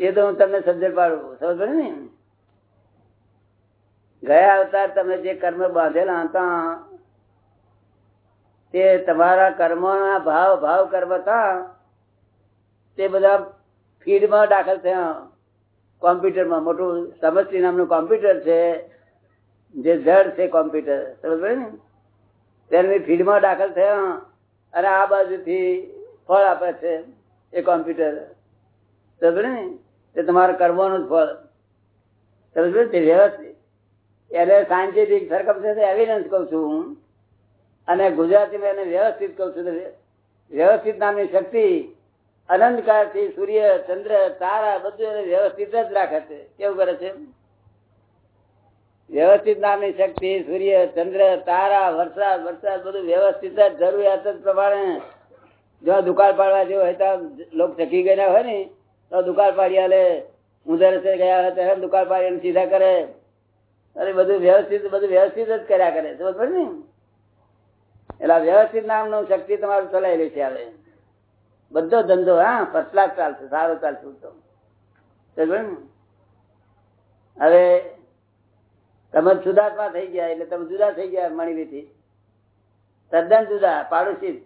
એ તો હું તમને સમજણ પાડું સમજ ને? ગયા અવતાર તમે જે કર્મ બાંધેલા હતા, તે તમારા કર્મોના ભાવ ભાવ કર્મ હતા, તે બધા ફીડમાં દાખલ થયા. કોમ્પ્યુટરમાં મોટું સમસ્તી નામનું કોમ્પ્યુટર છે, જે જડ છે કોમ્પ્યુટર સમજ ને? તેની ફીડમાં દાખલ થયા અને આ બાજુથી ફળ આપે છે એ કોમ્પ્યુટર સમજ ને? તે તમારે કરવાનું જ ફળ સમજ તે વ્યવસ્થિત. એટલે સાયન્ટિફિક સરકમ એવિડન્સ કઉ છું. અને ગુજરાતીમાં એને વ્યવસ્થિત કઉ છું. વ્યવસ્થિત નામની શક્તિ અનંત કાળથી સૂર્ય, ચંદ્ર, તારા બધું એને વ્યવસ્થિત જ રાખે છે. કેવું કરે છે? વ્યવસ્થિત નામની શક્તિ, સૂર્ય, ચંદ્ર, તારા, વરસાદ વરસાદ બધું વ્યવસ્થિત જ, જરૂરિયાત પ્રમાણે. જો દુકાળ પાડવા જેવો હોય તો લોકો ચકી ગયા હોય ને તો દુકાળ પાડી આલે, ઉધર છે ગયા હોય તો દુકાળ પાડી સીધા કરે. અરે બધું વ્યવસ્થિત બધું વ્યવસ્થિત જ કર્યા કરે. તો પડે ને એટલે વ્યવસ્થિત નામનું શક્તિ તમારું ચલાવેલી છે હવે. બધો ધંધો, હા ફર્સ્ટ ક્લાસ ચાલશે, સારો ચાલશે તો હવે તમે સુધાર્થમાં થઈ ગયા, એટલે તમે જુદા થઈ ગયા મણીવીથી તદ્દન જુદા, પાડોશી